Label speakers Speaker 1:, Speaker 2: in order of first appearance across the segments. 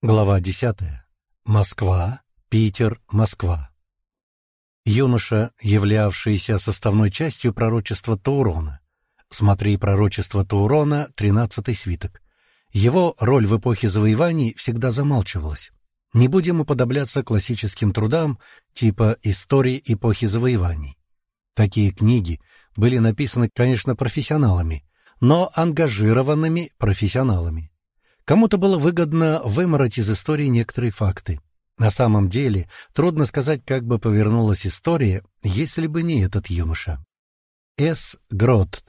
Speaker 1: Глава 10. Москва, Питер, Москва. Юноша, являвшийся составной частью пророчества Таурона. Смотри пророчество Таурона, тринадцатый свиток. Его роль в эпохе завоеваний всегда замалчивалась. Не будем уподобляться классическим трудам типа «Истории эпохи завоеваний». Такие книги были написаны, конечно, профессионалами, но ангажированными профессионалами. Кому-то было выгодно вымороть из истории некоторые факты. На самом деле, трудно сказать, как бы повернулась история, если бы не этот юноша. С. Грот.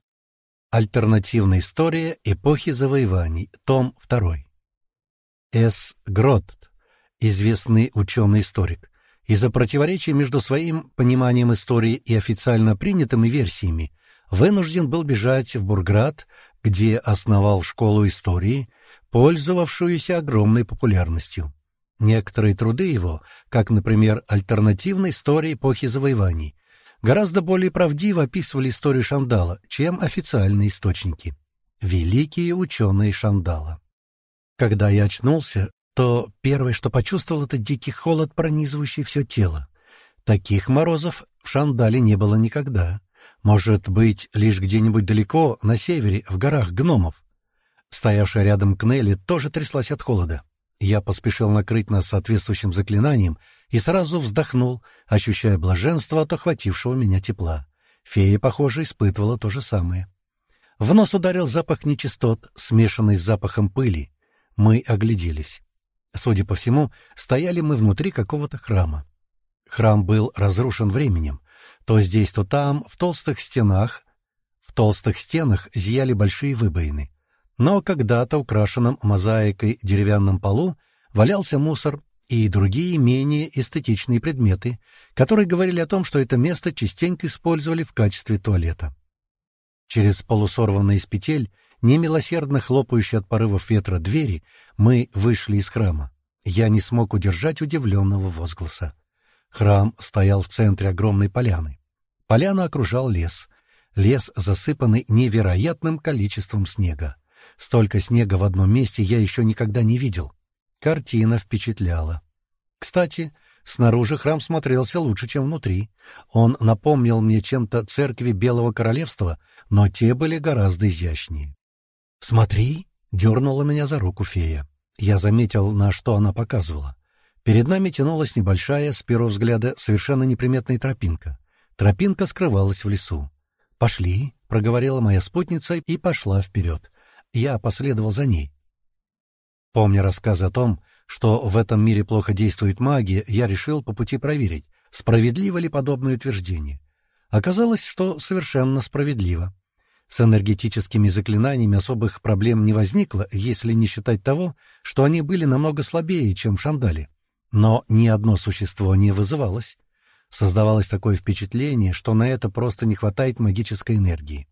Speaker 1: Альтернативная история эпохи завоеваний. Том 2. С. Грот. Известный ученый-историк. Из-за противоречий между своим пониманием истории и официально принятыми версиями вынужден был бежать в Бурград, где основал школу истории – пользовавшуюся огромной популярностью. Некоторые труды его, как, например, «Альтернативная история эпохи завоеваний», гораздо более правдиво описывали историю Шандала, чем официальные источники. Великие ученые Шандала. Когда я очнулся, то первое, что почувствовал, это дикий холод, пронизывающий все тело. Таких морозов в Шандале не было никогда. Может быть, лишь где-нибудь далеко, на севере, в горах гномов. Стоявшая рядом Кнелли тоже тряслась от холода. Я поспешил накрыть нас соответствующим заклинанием и сразу вздохнул, ощущая блаженство от охватившего меня тепла. Фея, похоже, испытывала то же самое. В нос ударил запах нечистот, смешанный с запахом пыли. Мы огляделись. Судя по всему, стояли мы внутри какого-то храма. Храм был разрушен временем. То здесь, то там, в толстых стенах, в толстых стенах зияли большие выбоины но когда-то украшенном мозаикой деревянном полу валялся мусор и другие менее эстетичные предметы, которые говорили о том, что это место частенько использовали в качестве туалета. Через полусорванные из петель, немилосердно хлопающие от порывов ветра двери, мы вышли из храма. Я не смог удержать удивленного возгласа. Храм стоял в центре огромной поляны. Поляну окружал лес. Лес, засыпанный невероятным количеством снега. Столько снега в одном месте я еще никогда не видел. Картина впечатляла. Кстати, снаружи храм смотрелся лучше, чем внутри. Он напомнил мне чем-то церкви Белого Королевства, но те были гораздо изящнее. «Смотри!» — дернула меня за руку фея. Я заметил, на что она показывала. Перед нами тянулась небольшая, с первого взгляда, совершенно неприметная тропинка. Тропинка скрывалась в лесу. «Пошли», — проговорила моя спутница и пошла вперед. Я последовал за ней. Помня рассказы о том, что в этом мире плохо действует магия, я решил по пути проверить, справедливо ли подобное утверждение. Оказалось, что совершенно справедливо. С энергетическими заклинаниями особых проблем не возникло, если не считать того, что они были намного слабее, чем в Шандале. Но ни одно существо не вызывалось. Создавалось такое впечатление, что на это просто не хватает магической энергии.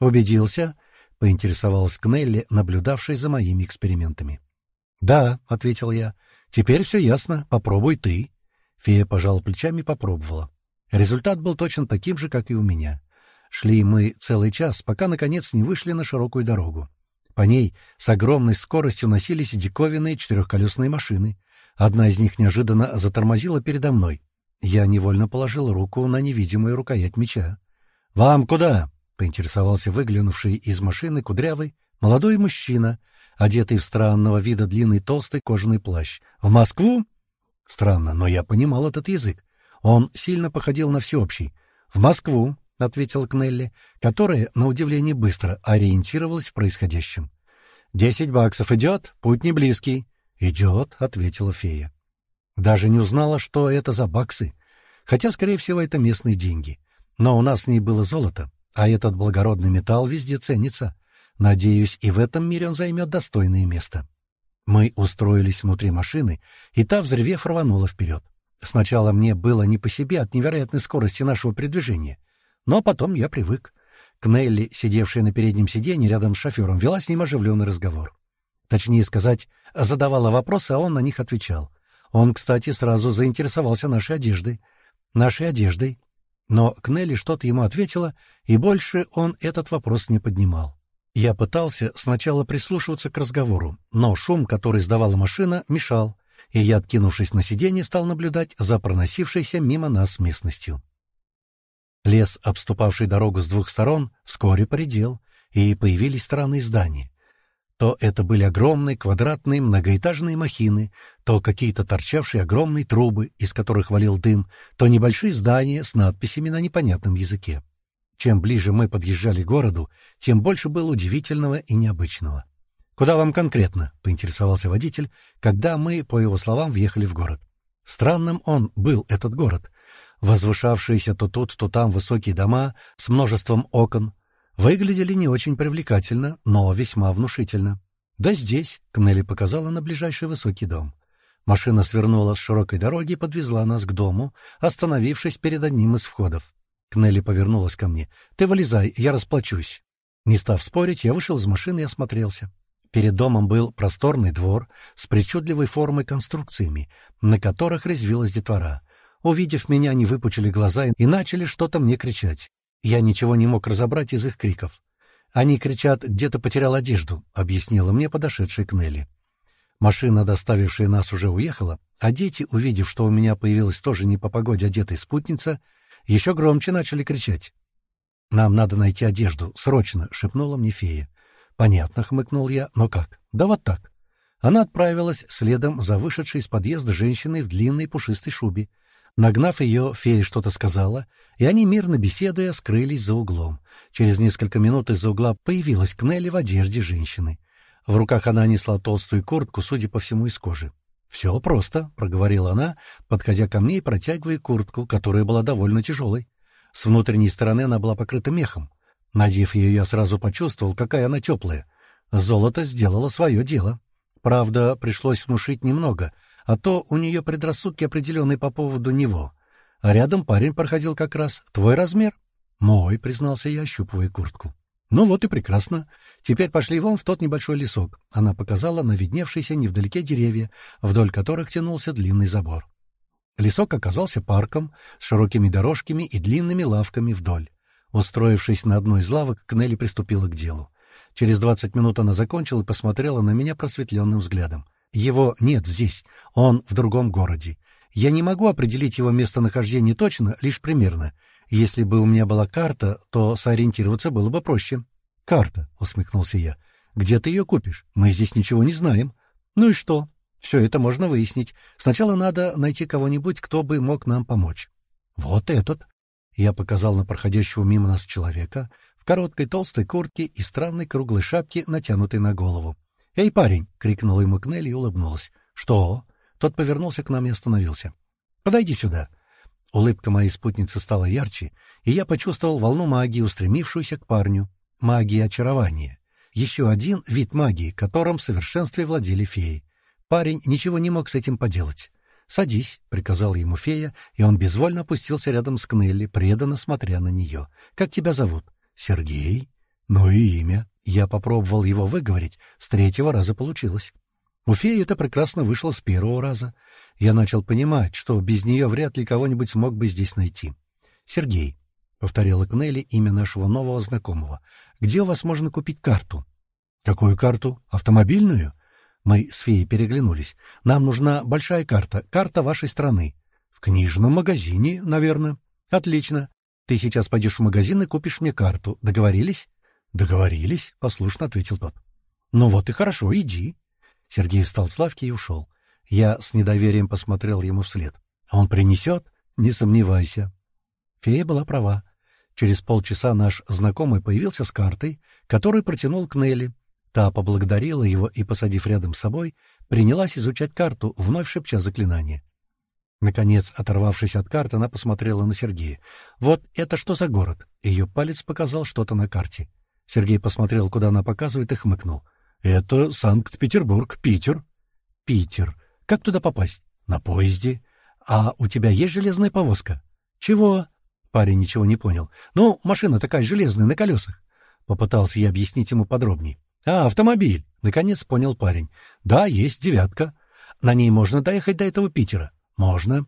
Speaker 1: Убедился, — поинтересовалась Кнелли, наблюдавшая за моими экспериментами. «Да», — ответил я, — «теперь все ясно. Попробуй ты». Фея пожала плечами и попробовала. Результат был точно таким же, как и у меня. Шли мы целый час, пока, наконец, не вышли на широкую дорогу. По ней с огромной скоростью носились диковинные четырехколесные машины. Одна из них неожиданно затормозила передо мной. Я невольно положил руку на невидимую рукоять меча. «Вам куда?» — поинтересовался выглянувший из машины кудрявый молодой мужчина, одетый в странного вида длинный толстый кожаный плащ. «В Москву?» Странно, но я понимал этот язык. Он сильно походил на всеобщий. «В Москву», — ответила Кнелли, которая, на удивление, быстро ориентировалась в происходящем. «Десять баксов идет? Путь не близкий». «Идет», — ответила фея. Даже не узнала, что это за баксы. Хотя, скорее всего, это местные деньги. Но у нас с ней было золото. А этот благородный металл везде ценится. Надеюсь, и в этом мире он займет достойное место. Мы устроились внутри машины, и та, взрывев, рванула вперед. Сначала мне было не по себе от невероятной скорости нашего передвижения, но потом я привык. Кнелли, сидевшая на переднем сиденье рядом с шофером, вела с ним оживленный разговор. Точнее сказать, задавала вопросы, а он на них отвечал. Он, кстати, сразу заинтересовался нашей одеждой. Нашей одеждой, но Кнелли что-то ему ответила, и больше он этот вопрос не поднимал. Я пытался сначала прислушиваться к разговору, но шум, который издавала машина, мешал, и я, откинувшись на сиденье, стал наблюдать за проносившейся мимо нас местностью. Лес, обступавший дорогу с двух сторон, вскоре поредел, и появились странные здания. То это были огромные квадратные многоэтажные махины, то какие-то торчавшие огромные трубы, из которых валил дым, то небольшие здания с надписями на непонятном языке. Чем ближе мы подъезжали к городу, тем больше было удивительного и необычного. «Куда вам конкретно?» — поинтересовался водитель, когда мы, по его словам, въехали в город. Странным он был, этот город. Возвышавшиеся то тут, то там высокие дома с множеством окон, выглядели не очень привлекательно, но весьма внушительно. «Да здесь», — Кнелли показала на ближайший высокий дом. Машина свернула с широкой дороги и подвезла нас к дому, остановившись перед одним из входов. Кнелли повернулась ко мне. «Ты вылезай, я расплачусь». Не став спорить, я вышел из машины и осмотрелся. Перед домом был просторный двор с причудливой формой конструкциями, на которых резвилась детвора. Увидев меня, они выпучили глаза и начали что-то мне кричать. Я ничего не мог разобрать из их криков. «Они кричат, где-то потерял одежду», — объяснила мне подошедшая Кнелли. Машина, доставившая нас, уже уехала, а дети, увидев, что у меня появилась тоже не по погоде одетая спутница, еще громче начали кричать. «Нам надо найти одежду, срочно!» — шепнула мне фея. «Понятно», — хмыкнул я, — «но как?» «Да вот так». Она отправилась следом за вышедшей из подъезда женщиной в длинной пушистой шубе. Нагнав ее, фея что-то сказала, и они, мирно беседуя, скрылись за углом. Через несколько минут из-за угла появилась Кнелли в одежде женщины. В руках она несла толстую куртку, судя по всему, из кожи. «Все просто», — проговорила она, подходя ко мне и протягивая куртку, которая была довольно тяжелой. С внутренней стороны она была покрыта мехом. Надев ее, я сразу почувствовал, какая она теплая. Золото сделало свое дело. Правда, пришлось внушить немного — а то у нее предрассудки определенные по поводу него. А рядом парень проходил как раз. Твой размер? Мой, признался я, ощупывая куртку. Ну вот и прекрасно. Теперь пошли вон в тот небольшой лесок. Она показала на видневшиеся невдалеке деревья, вдоль которых тянулся длинный забор. Лесок оказался парком с широкими дорожками и длинными лавками вдоль. Устроившись на одной из лавок, Кнелли приступила к делу. Через двадцать минут она закончила и посмотрела на меня просветленным взглядом. Его нет здесь, он в другом городе. Я не могу определить его местонахождение точно, лишь примерно. Если бы у меня была карта, то сориентироваться было бы проще. «Карта», — усмехнулся я. «Где ты ее купишь? Мы здесь ничего не знаем». «Ну и что? Все это можно выяснить. Сначала надо найти кого-нибудь, кто бы мог нам помочь». «Вот этот». Я показал на проходящего мимо нас человека в короткой толстой куртке и странной круглой шапке, натянутой на голову. «Эй, парень!» — крикнула ему Кнелли и улыбнулась. «Что?» Тот повернулся к нам и остановился. «Подойди сюда». Улыбка моей спутницы стала ярче, и я почувствовал волну магии, устремившуюся к парню. Магия очарования. Еще один вид магии, которым в совершенстве владели феи. Парень ничего не мог с этим поделать. «Садись», — приказала ему фея, и он безвольно опустился рядом с Кнелли, преданно смотря на нее. «Как тебя зовут?» «Сергей». «Ну и имя». Я попробовал его выговорить, с третьего раза получилось. У феи это прекрасно вышло с первого раза. Я начал понимать, что без нее вряд ли кого-нибудь смог бы здесь найти. «Сергей», — повторила Кнелли имя нашего нового знакомого, — «где у вас можно купить карту?» «Какую карту? Автомобильную?» Мы с феей переглянулись. «Нам нужна большая карта, карта вашей страны». «В книжном магазине, наверное». «Отлично. Ты сейчас пойдешь в магазин и купишь мне карту. Договорились?» «Договорились», — послушно ответил тот. «Ну вот и хорошо, иди». Сергей встал с лавки и ушел. Я с недоверием посмотрел ему вслед. «Он принесет? Не сомневайся». Фея была права. Через полчаса наш знакомый появился с картой, которую протянул к Нелли. Та поблагодарила его и, посадив рядом с собой, принялась изучать карту, вновь шепча заклинание. Наконец, оторвавшись от карты, она посмотрела на Сергея. «Вот это что за город?» Ее палец показал что-то на карте. Сергей посмотрел, куда она показывает, и хмыкнул. «Это Санкт-Петербург, Питер». «Питер. Как туда попасть?» «На поезде». «А у тебя есть железная повозка?» «Чего?» Парень ничего не понял. «Ну, машина такая железная, на колесах». Попытался я объяснить ему подробнее. «А, автомобиль!» — наконец понял парень. «Да, есть девятка. На ней можно доехать до этого Питера?» «Можно».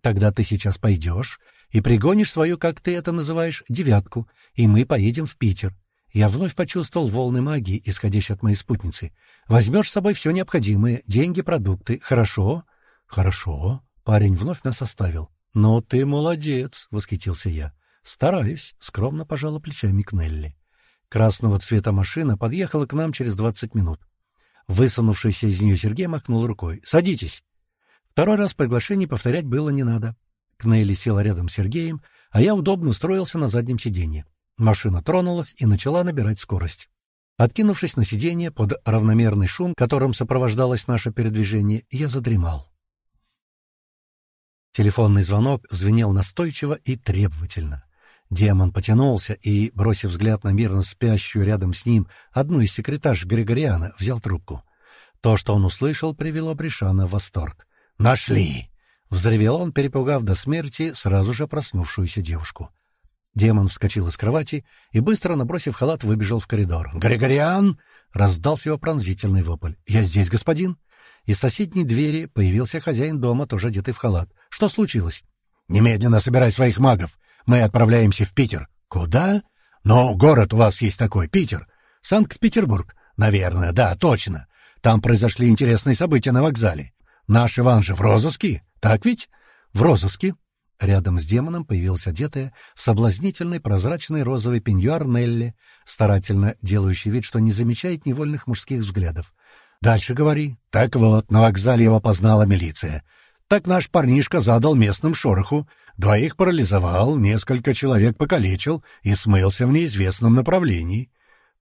Speaker 1: «Тогда ты сейчас пойдешь и пригонишь свою, как ты это называешь, девятку, и мы поедем в Питер. Я вновь почувствовал волны магии, исходящие от моей спутницы. «Возьмешь с собой все необходимое, деньги, продукты. Хорошо?» «Хорошо». Парень вновь нас оставил. «Ну ты молодец!» — восхитился я. «Стараюсь», — скромно пожала плечами Кнелли. Красного цвета машина подъехала к нам через двадцать минут. Высунувшийся из нее Сергей махнул рукой. «Садитесь!» Второй раз приглашение повторять было не надо. Кнелли села рядом с Сергеем, а я удобно устроился на заднем сиденье. Машина тронулась и начала набирать скорость. Откинувшись на сиденье под равномерный шум, которым сопровождалось наше передвижение, я задремал. Телефонный звонок звенел настойчиво и требовательно. Демон потянулся и, бросив взгляд на мирно спящую рядом с ним одну из секретарш Григориана, взял трубку. То, что он услышал, привело Бришана в восторг. «Нашли!» — взревел он, перепугав до смерти сразу же проснувшуюся девушку. Демон вскочил из кровати и, быстро набросив халат, выбежал в коридор. «Григориан!» — раздался его пронзительный вопль. «Я здесь, господин!» Из соседней двери появился хозяин дома, тоже одетый в халат. «Что случилось?» «Немедленно собирай своих магов. Мы отправляемся в Питер». «Куда?» «Ну, город у вас есть такой, Питер. Санкт-Петербург». «Наверное, да, точно. Там произошли интересные события на вокзале. Наш Иван же в розыске, так ведь?» «В розыске», Рядом с демоном появилась одетая в соблазнительный прозрачный розовый пеньюар Нелли, старательно делающий вид, что не замечает невольных мужских взглядов. «Дальше говори». «Так вот, на вокзале его познала милиция. Так наш парнишка задал местным шороху, двоих парализовал, несколько человек покалечил и смылся в неизвестном направлении».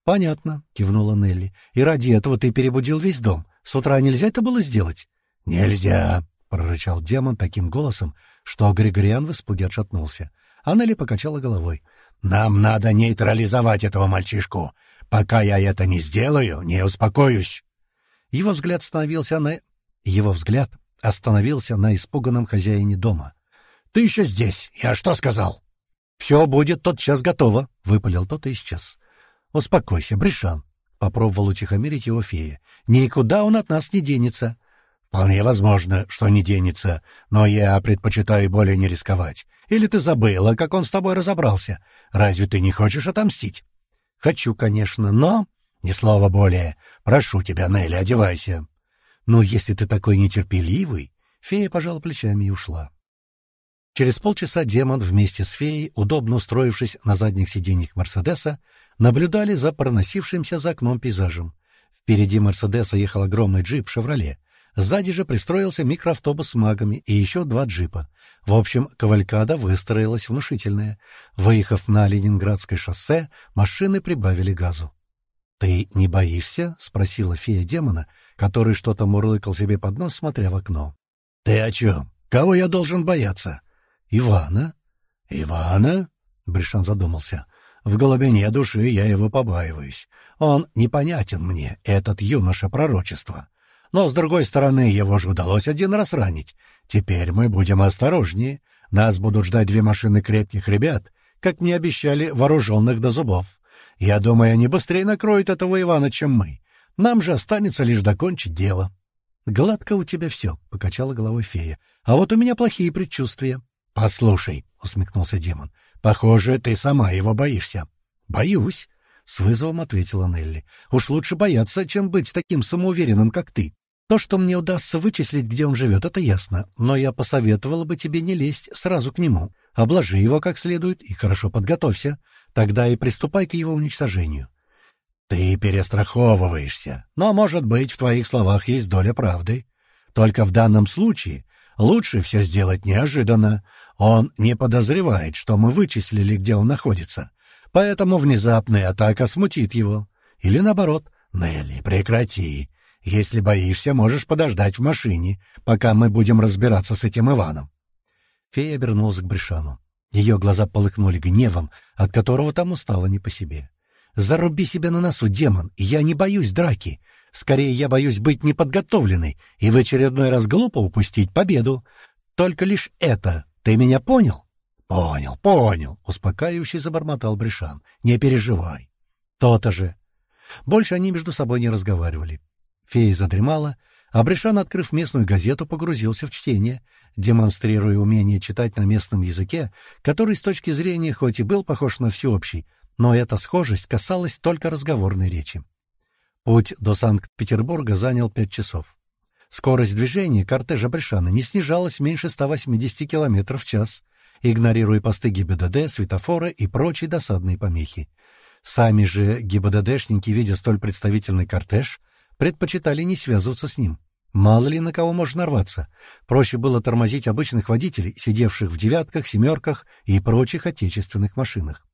Speaker 1: «Понятно», — кивнула Нелли. «И ради этого ты перебудил весь дом. С утра нельзя это было сделать?» «Нельзя», — прорычал демон таким голосом, что Григориан в испуге отшатнулся. Аннели покачала головой. «Нам надо нейтрализовать этого мальчишку. Пока я это не сделаю, не успокоюсь». Его взгляд остановился на... Его взгляд остановился на испуганном хозяине дома. «Ты еще здесь! Я что сказал?» «Все будет тотчас готово», — выпалил тот и исчез. «Успокойся, Бришан», — попробовал утихомирить его фея. «Никуда он от нас не денется. «Вполне возможно, что не денется, но я предпочитаю более не рисковать. Или ты забыла, как он с тобой разобрался? Разве ты не хочешь отомстить?» «Хочу, конечно, но...» «Ни слова более. Прошу тебя, Нелли, одевайся». «Ну, если ты такой нетерпеливый...» Фея пожала плечами и ушла. Через полчаса демон вместе с феей, удобно устроившись на задних сиденьях Мерседеса, наблюдали за проносившимся за окном пейзажем. Впереди Мерседеса ехал огромный джип «Шевроле», Сзади же пристроился микроавтобус с магами и еще два джипа. В общем, кавалькада выстроилась внушительная. Выехав на Ленинградское шоссе, машины прибавили газу. «Ты не боишься?» — спросила фея демона, который что-то мурлыкал себе под нос, смотря в окно. «Ты о чем? Кого я должен бояться?» «Ивана». «Ивана?» — Бришан задумался. «В глубине души я его побаиваюсь. Он непонятен мне, этот юноша пророчества. Но, с другой стороны, его же удалось один раз ранить. Теперь мы будем осторожнее. Нас будут ждать две машины крепких ребят, как мне обещали, вооруженных до зубов. Я думаю, они быстрее накроют этого Ивана, чем мы. Нам же останется лишь докончить дело. — Гладко у тебя все, — покачала головой фея. — А вот у меня плохие предчувствия. — Послушай, — усмехнулся демон, — похоже, ты сама его боишься. — Боюсь, — с вызовом ответила Нелли. — Уж лучше бояться, чем быть таким самоуверенным, как ты. То, что мне удастся вычислить, где он живет, это ясно, но я посоветовала бы тебе не лезть сразу к нему. Обложи его как следует и хорошо подготовься. Тогда и приступай к его уничтожению. Ты перестраховываешься, но, может быть, в твоих словах есть доля правды. Только в данном случае лучше все сделать неожиданно. Он не подозревает, что мы вычислили, где он находится. Поэтому внезапная атака смутит его. Или наоборот. Нелли, прекрати. Если боишься, можешь подождать в машине, пока мы будем разбираться с этим Иваном. Фея обернулась к Бришану. Ее глаза полыхнули гневом, от которого тому стало не по себе. «Заруби себя на носу, демон! Я не боюсь драки. Скорее, я боюсь быть неподготовленной и в очередной раз глупо упустить победу. Только лишь это. Ты меня понял?» «Понял, понял», — успокаивающе забормотал Бришан. «Не переживай». «То-то же». Больше они между собой не разговаривали. Фея задремала, а Бришан, открыв местную газету, погрузился в чтение, демонстрируя умение читать на местном языке, который с точки зрения хоть и был похож на всеобщий, но эта схожесть касалась только разговорной речи. Путь до Санкт-Петербурга занял пять часов. Скорость движения кортежа Брешана не снижалась меньше 180 км в час, игнорируя посты ГИБДД, светофоры и прочие досадные помехи. Сами же ГИБДДшники, видя столь представительный кортеж, предпочитали не связываться с ним. Мало ли на кого можно нарваться. Проще было тормозить обычных водителей, сидевших в девятках, семерках и прочих отечественных машинах.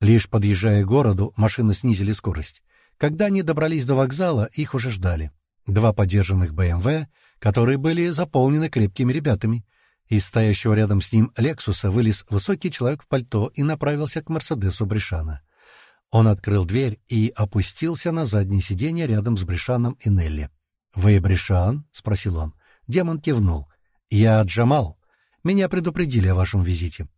Speaker 1: Лишь подъезжая к городу, машины снизили скорость. Когда они добрались до вокзала, их уже ждали. Два подержанных БМВ, которые были заполнены крепкими ребятами. Из стоящего рядом с ним «Лексуса» вылез высокий человек в пальто и направился к «Мерседесу» Брешана. Он открыл дверь и опустился на заднее сиденье рядом с Брешаном и Нелли. «Вы Брешан?» — спросил он. Демон кивнул. «Я Джамал. Меня предупредили о вашем визите.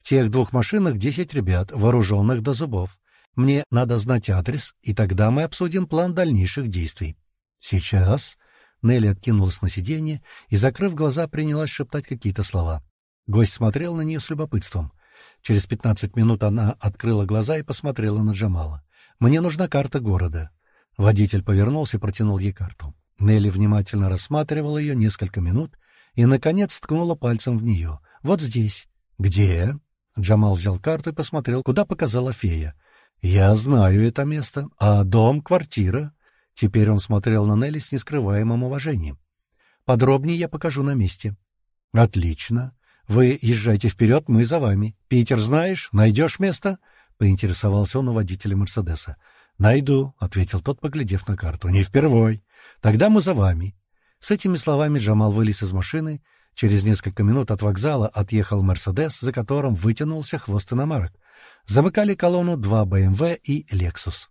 Speaker 1: В тех двух машинах десять ребят, вооруженных до зубов. Мне надо знать адрес, и тогда мы обсудим план дальнейших действий». «Сейчас...» Нелли откинулась на сиденье и, закрыв глаза, принялась шептать какие-то слова. Гость смотрел на нее с любопытством. Через пятнадцать минут она открыла глаза и посмотрела на Джамала. «Мне нужна карта города». Водитель повернулся и протянул ей карту. Нелли внимательно рассматривала ее несколько минут и, наконец, ткнула пальцем в нее. «Вот здесь». «Где?» Джамал взял карту и посмотрел, куда показала фея. «Я знаю это место. А дом, квартира?» Теперь он смотрел на Нелли с нескрываемым уважением. «Подробнее я покажу на месте». «Отлично. Вы езжайте вперед, мы за вами. Питер знаешь? Найдешь место?» — поинтересовался он у водителя Мерседеса. «Найду», — ответил тот, поглядев на карту. «Не впервой. Тогда мы за вами». С этими словами Джамал вылез из машины. Через несколько минут от вокзала отъехал «Мерседес», за которым вытянулся хвост иномарок. Замыкали колонну два БМВ и «Лексус».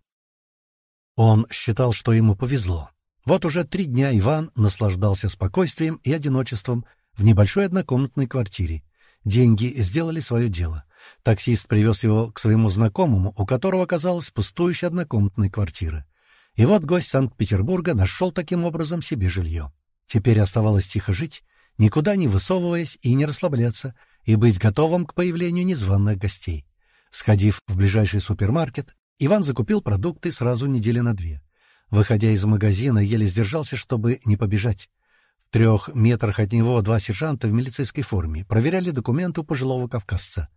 Speaker 1: Он считал, что ему повезло. Вот уже три дня Иван наслаждался спокойствием и одиночеством в небольшой однокомнатной квартире. Деньги сделали свое дело. Таксист привез его к своему знакомому, у которого оказалась пустующая однокомнатная квартира. И вот гость Санкт-Петербурга нашел таким образом себе жилье. Теперь оставалось тихо жить, никуда не высовываясь и не расслабляться, и быть готовым к появлению незваных гостей. Сходив в ближайший супермаркет, Иван закупил продукты сразу недели на две. Выходя из магазина, еле сдержался, чтобы не побежать. Трех метрах от него два сержанта в милицейской форме проверяли документы у пожилого кавказца.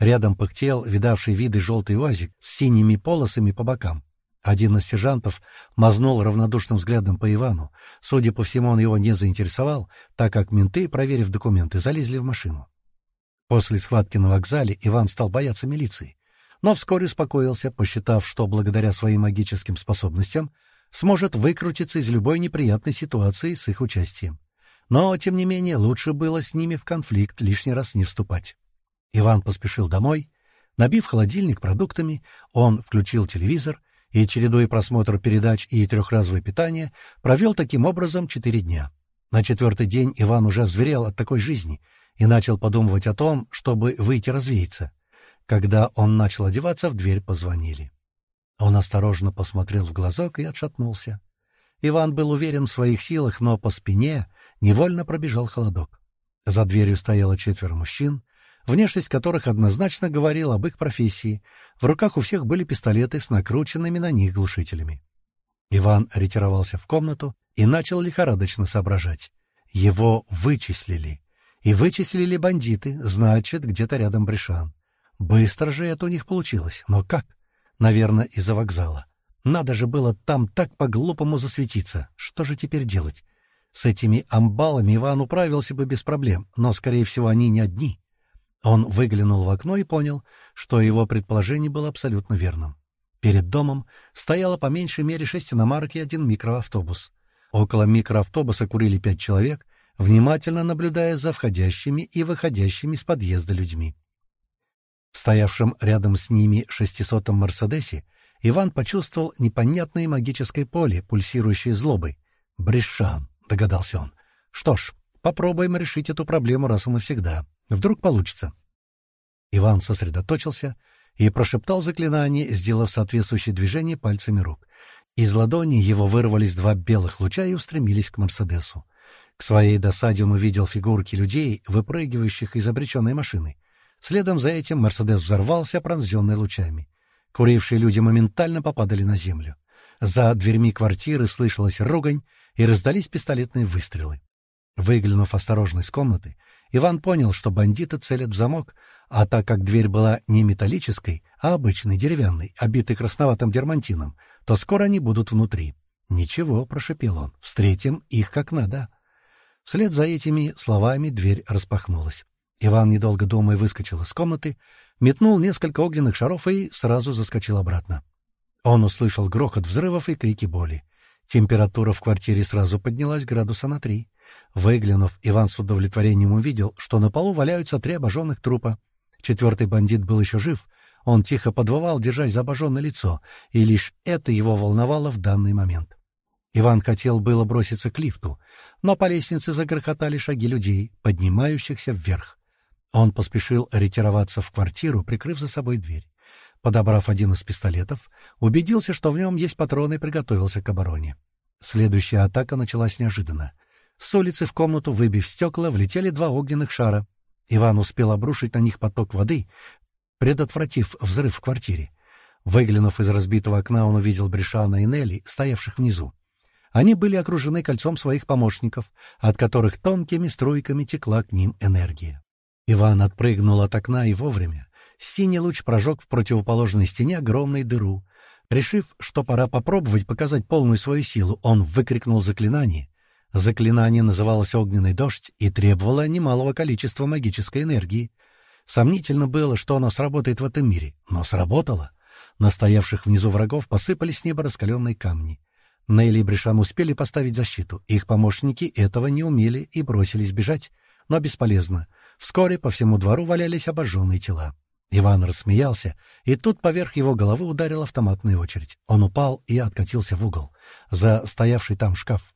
Speaker 1: Рядом пыхтел видавший виды желтый УАЗик с синими полосами по бокам. Один из сержантов мазнул равнодушным взглядом по Ивану. Судя по всему, он его не заинтересовал, так как менты, проверив документы, залезли в машину. После схватки на вокзале Иван стал бояться милиции, но вскоре успокоился, посчитав, что благодаря своим магическим способностям сможет выкрутиться из любой неприятной ситуации с их участием. Но, тем не менее, лучше было с ними в конфликт лишний раз не вступать. Иван поспешил домой. Набив холодильник продуктами, он включил телевизор и, чередуя просмотр передач и трехразовое питание, провел таким образом четыре дня. На четвертый день Иван уже зверел от такой жизни и начал подумывать о том, чтобы выйти развеяться. Когда он начал одеваться, в дверь позвонили. Он осторожно посмотрел в глазок и отшатнулся. Иван был уверен в своих силах, но по спине невольно пробежал холодок. За дверью стояло четверо мужчин, внешность которых однозначно говорила об их профессии. В руках у всех были пистолеты с накрученными на них глушителями. Иван ретировался в комнату и начал лихорадочно соображать. Его вычислили. И вычислили бандиты, значит, где-то рядом Брешан. Быстро же это у них получилось, но как? Наверное, из-за вокзала. Надо же было там так по-глупому засветиться. Что же теперь делать? С этими амбалами Иван управился бы без проблем, но, скорее всего, они не одни. Он выглянул в окно и понял, что его предположение было абсолютно верным. Перед домом стояло по меньшей мере шесть иномарок и один микроавтобус. Около микроавтобуса курили пять человек, внимательно наблюдая за входящими и выходящими из подъезда людьми. В стоявшем рядом с ними шестисотом «Мерседесе» Иван почувствовал непонятное магическое поле, пульсирующее злобой. «Брешан», — догадался он. «Что ж, попробуем решить эту проблему раз и навсегда. Вдруг получится». Иван сосредоточился и прошептал заклинание, сделав соответствующее движение пальцами рук. Из ладони его вырвались два белых луча и устремились к Мерседесу. К своей досаде он увидел фигурки людей, выпрыгивающих из обреченной машины. Следом за этим Мерседес взорвался, пронзенный лучами. Курившие люди моментально попадали на землю. За дверьми квартиры слышалась ругань, и раздались пистолетные выстрелы. Выглянув осторожно из комнаты, Иван понял, что бандиты целят в замок, а так как дверь была не металлической, а обычной, деревянной, обитой красноватым дермантином, то скоро они будут внутри. «Ничего», — прошепел он, — «встретим их как надо». Вслед за этими словами дверь распахнулась. Иван, недолго думая, выскочил из комнаты, метнул несколько огненных шаров и сразу заскочил обратно. Он услышал грохот взрывов и крики боли. Температура в квартире сразу поднялась градуса на три. Выглянув, Иван с удовлетворением увидел, что на полу валяются три обожженных трупа. Четвертый бандит был еще жив. Он тихо подвывал, держась за обожженное лицо, и лишь это его волновало в данный момент. Иван хотел было броситься к лифту, но по лестнице загрохотали шаги людей, поднимающихся вверх. Он поспешил ретироваться в квартиру, прикрыв за собой дверь. Подобрав один из пистолетов, убедился, что в нем есть патроны, и приготовился к обороне. Следующая атака началась неожиданно. С улицы в комнату, выбив стекла, влетели два огненных шара. Иван успел обрушить на них поток воды, предотвратив взрыв в квартире. Выглянув из разбитого окна, он увидел Бришана и Нелли, стоявших внизу. Они были окружены кольцом своих помощников, от которых тонкими струйками текла к ним энергия. Иван отпрыгнул от окна и вовремя. Синий луч прожег в противоположной стене огромную дыру. Решив, что пора попробовать показать полную свою силу, он выкрикнул заклинание. Заклинание называлось «Огненный дождь» и требовало немалого количества магической энергии. Сомнительно было, что оно сработает в этом мире, но сработало. На стоявших внизу врагов посыпались с неба раскаленные камни. Нелли и Бришан успели поставить защиту. Их помощники этого не умели и бросились бежать, но бесполезно. Вскоре по всему двору валялись обожженные тела. Иван рассмеялся, и тут поверх его головы ударила автоматная очередь. Он упал и откатился в угол, за стоявший там шкаф.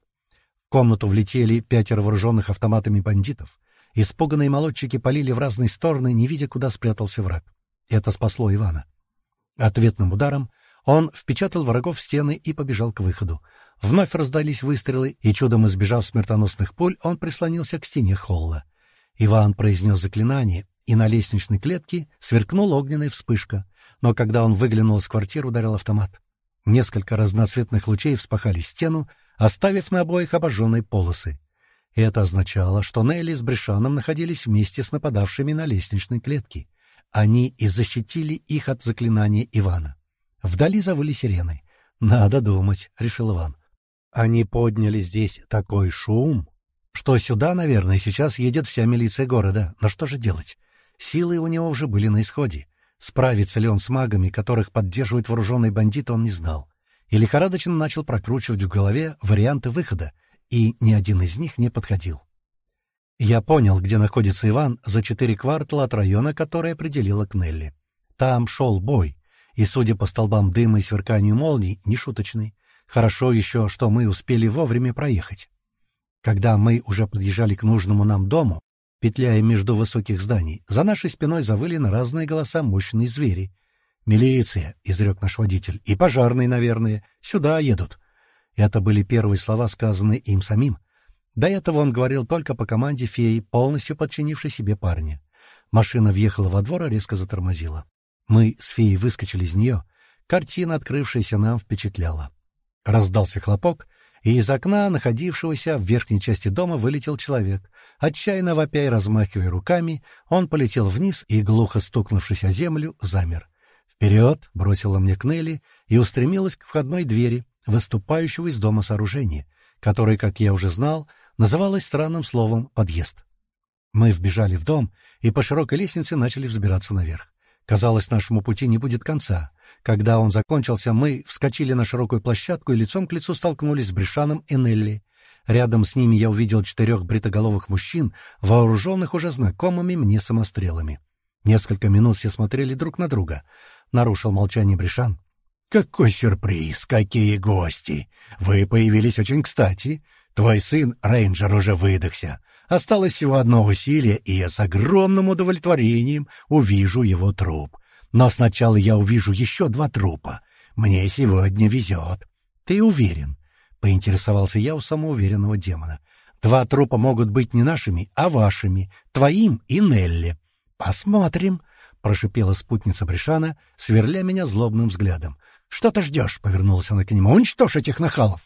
Speaker 1: В комнату влетели пятеро вооруженных автоматами бандитов. Испуганные молодчики полили в разные стороны, не видя, куда спрятался враг. Это спасло Ивана. Ответным ударом он впечатал врагов в стены и побежал к выходу. Вновь раздались выстрелы, и, чудом избежав смертоносных пуль, он прислонился к стене холла. Иван произнес заклинание, и на лестничной клетке сверкнула огненная вспышка, но когда он выглянул из квартиры, ударил автомат. Несколько разноцветных лучей вспахали стену, оставив на обоих обожженные полосы. Это означало, что Нелли с Брешаном находились вместе с нападавшими на лестничной клетке. Они и защитили их от заклинания Ивана. Вдали завыли сирены. «Надо думать», — решил Иван. «Они подняли здесь такой шум, что сюда, наверное, сейчас едет вся милиция города. Но что же делать? Силы у него уже были на исходе. Справится ли он с магами, которых поддерживают вооруженные бандиты, он не знал. И лихорадочно начал прокручивать в голове варианты выхода, и ни один из них не подходил. Я понял, где находится Иван за четыре квартала от района, который определила Кнелли. Там шел бой, и, судя по столбам дыма и сверканию молний, нешуточный. Хорошо еще, что мы успели вовремя проехать. Когда мы уже подъезжали к нужному нам дому, петляя между высоких зданий, за нашей спиной завыли на разные голоса мощные звери. «Милиция!» — изрек наш водитель. «И пожарные, наверное. Сюда едут». Это были первые слова, сказанные им самим. До этого он говорил только по команде феи, полностью подчинившей себе парня. Машина въехала во двор и резко затормозила. Мы с феей выскочили из нее. Картина, открывшаяся нам, впечатляла. Раздался хлопок, и из окна, находившегося в верхней части дома, вылетел человек. Отчаянно вопя и размахивая руками, он полетел вниз и, глухо стукнувшись о землю, замер. «Вперед!» — бросила мне Кнелли и устремилась к входной двери, выступающего из дома сооружения, которое, как я уже знал, называлось странным словом «подъезд». Мы вбежали в дом и по широкой лестнице начали взбираться наверх. Казалось, нашему пути не будет конца. Когда он закончился, мы вскочили на широкую площадку и лицом к лицу столкнулись с Бришаном и Нелли. Рядом с ними я увидел четырех бритоголовых мужчин, вооруженных уже знакомыми мне самострелами. Несколько минут все смотрели друг на друга. Нарушил молчание Бришан. «Какой сюрприз! Какие гости! Вы появились очень кстати. Твой сын, рейнджер, уже выдохся. Осталось всего одно усилие, и я с огромным удовлетворением увижу его труп. Но сначала я увижу еще два трупа. Мне сегодня везет. Ты уверен? Поинтересовался я у самоуверенного демона. Два трупа могут быть не нашими, а вашими, твоим и Нелли. Посмотрим. прошипела спутница Бришана, сверля меня злобным взглядом. «Что ты ждешь?» — повернулась она к нему. «Уничтожь этих нахалов!»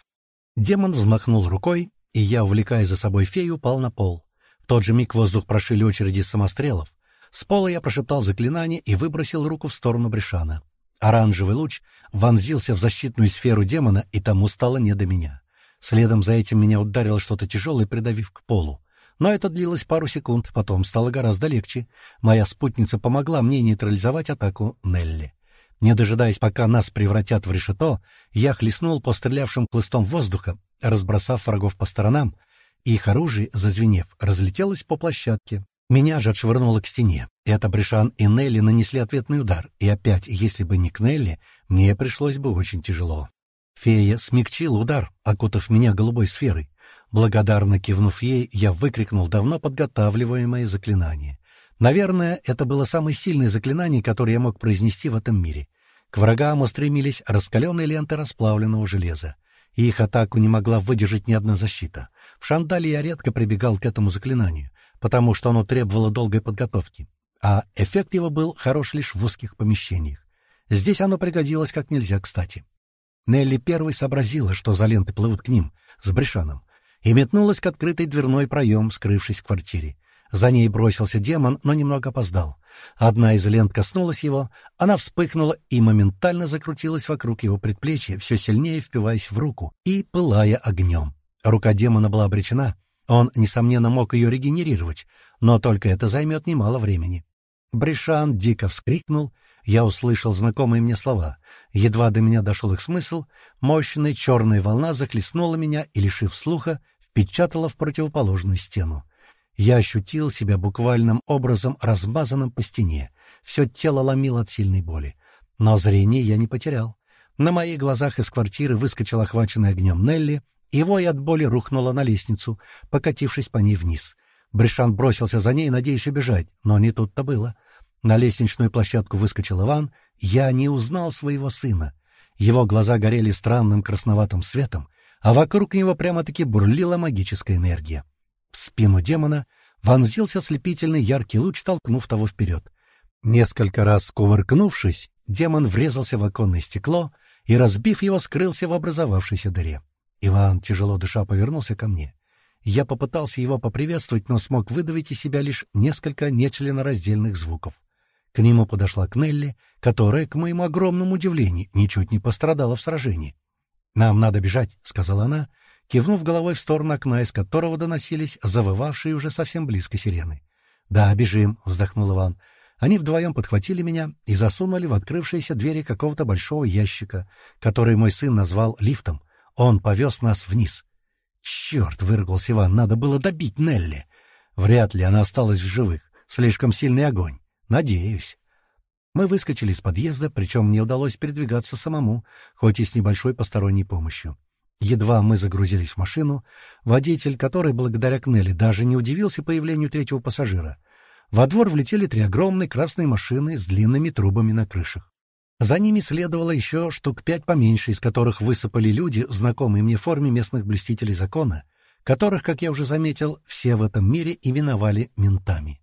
Speaker 1: Демон взмахнул рукой, и я, увлекая за собой фею, упал на пол. В тот же миг воздух прошили очереди самострелов. С пола я прошептал заклинание и выбросил руку в сторону Бришана. Оранжевый луч вонзился в защитную сферу демона, и тому стало не до меня. Следом за этим меня ударило что-то тяжелое, придавив к полу. Но это длилось пару секунд, потом стало гораздо легче. Моя спутница помогла мне нейтрализовать атаку Нелли. Не дожидаясь, пока нас превратят в решето, я хлестнул по стрелявшим хлыстом воздуха, разбросав врагов по сторонам, и их оружие, зазвенев, разлетелось по площадке. Меня же отшвырнуло к стене. Это Бришан и Нелли нанесли ответный удар, и опять, если бы не к Нелли, мне пришлось бы очень тяжело. Фея смягчила удар, окутав меня голубой сферой. Благодарно кивнув ей, я выкрикнул давно подготавливаемое заклинание. Наверное, это было самое сильное заклинание, которое я мог произнести в этом мире. К врагам устремились раскаленные ленты расплавленного железа. Их атаку не могла выдержать ни одна защита. В Шандале я редко прибегал к этому заклинанию, потому что оно требовало долгой подготовки, а эффект его был хорош лишь в узких помещениях. Здесь оно пригодилось как нельзя кстати. Нелли первой сообразила, что за ленты плывут к ним, с Брешаном, и метнулась к открытой дверной проем, скрывшись в квартире. За ней бросился демон, но немного опоздал. Одна из лент коснулась его, она вспыхнула и моментально закрутилась вокруг его предплечья, все сильнее впиваясь в руку и пылая огнем. Рука демона была обречена. Он, несомненно, мог ее регенерировать, но только это займет немало времени. Бришан дико вскрикнул, я услышал знакомые мне слова. Едва до меня дошел их смысл, мощная черная волна захлестнула меня и, лишив слуха, впечатала в противоположную стену. Я ощутил себя буквальным образом размазанным по стене. Все тело ломило от сильной боли. Но зрение я не потерял. На моих глазах из квартиры выскочила охваченная огнем Нелли, и вой от боли рухнула на лестницу, покатившись по ней вниз. Бришан бросился за ней, надеясь убежать, но не тут-то было. На лестничную площадку выскочил Иван. Я не узнал своего сына. Его глаза горели странным красноватым светом, а вокруг него прямо-таки бурлила магическая энергия. В спину демона вонзился слепительный яркий луч, толкнув того вперед. Несколько раз кувыркнувшись, демон врезался в оконное стекло и, разбив его, скрылся в образовавшейся дыре. Иван, тяжело дыша, повернулся ко мне. Я попытался его поприветствовать, но смог выдавить из себя лишь несколько нечленораздельных звуков. К нему подошла Кнелли, которая, к моему огромному удивлению, ничуть не пострадала в сражении. «Нам надо бежать», — сказала она, кивнув головой в сторону окна, из которого доносились завывавшие уже совсем близко сирены. «Да, бежим», — вздохнул Иван. Они вдвоем подхватили меня и засунули в открывшиеся двери какого-то большого ящика, который мой сын назвал лифтом. Он повез нас вниз. «Черт!» — выругался Иван. «Надо было добить Нелли. Вряд ли она осталась в живых. Слишком сильный огонь. Надеюсь». Мы выскочили из подъезда, причем мне удалось передвигаться самому, хоть и с небольшой посторонней помощью. Едва мы загрузились в машину, водитель, который, благодаря Кнелли, даже не удивился появлению третьего пассажира. Во двор влетели три огромные красные машины с длинными трубами на крышах. За ними следовало еще штук пять поменьше, из которых высыпали люди в знакомой мне форме местных блюстителей закона, которых, как я уже заметил, все в этом мире именовали ментами.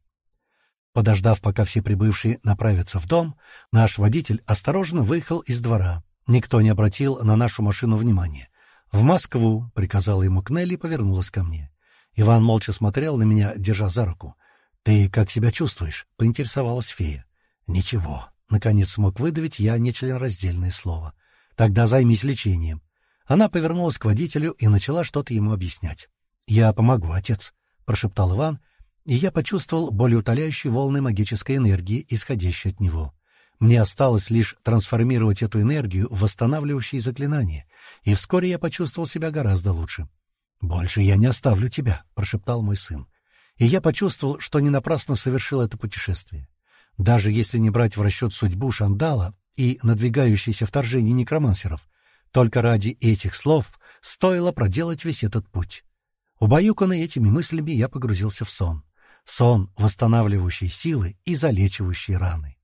Speaker 1: Подождав, пока все прибывшие направятся в дом, наш водитель осторожно выехал из двора. Никто не обратил на нашу машину внимания. «В Москву!» — приказала ему Кнелли и повернулась ко мне. Иван молча смотрел на меня, держа за руку. «Ты как себя чувствуешь?» — поинтересовалась фея. «Ничего», — наконец смог выдавить я нечленораздельное слово. «Тогда займись лечением». Она повернулась к водителю и начала что-то ему объяснять. «Я помогу, отец», — прошептал Иван, и я почувствовал более утоляющие волны магической энергии, исходящей от него. Мне осталось лишь трансформировать эту энергию в восстанавливающие заклинания, и вскоре я почувствовал себя гораздо лучше. «Больше я не оставлю тебя», — прошептал мой сын. И я почувствовал, что не напрасно совершил это путешествие. Даже если не брать в расчет судьбу Шандала и надвигающееся вторжение некромансеров, только ради этих слов стоило проделать весь этот путь. Убаюканный этими мыслями, я погрузился в сон. Сон, восстанавливающий силы и залечивающий раны.